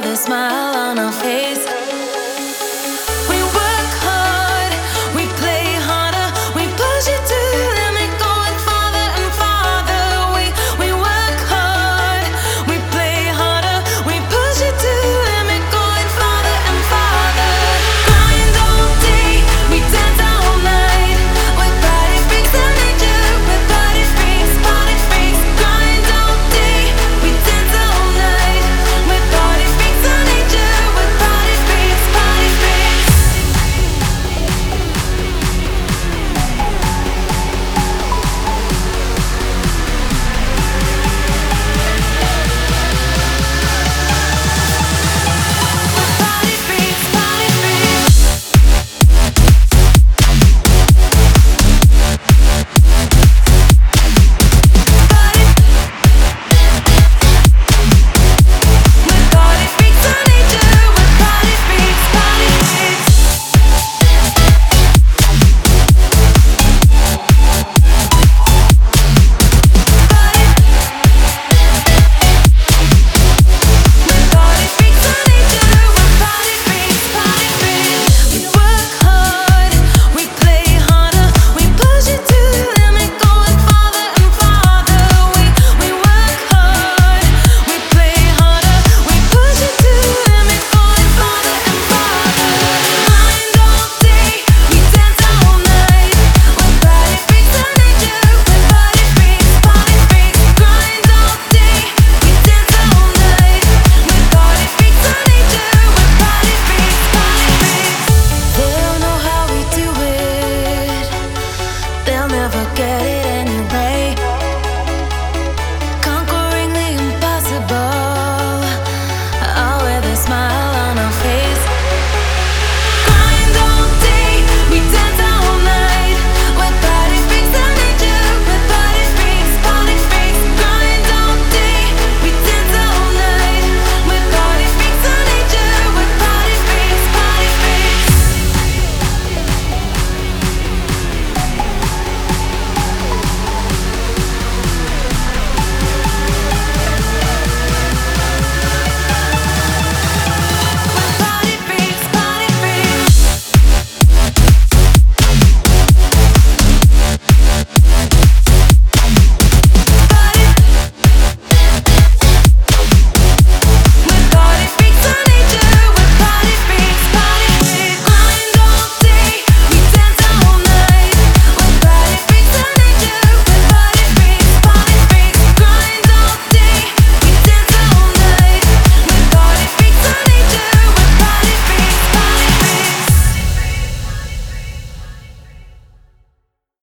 with a smile on our face.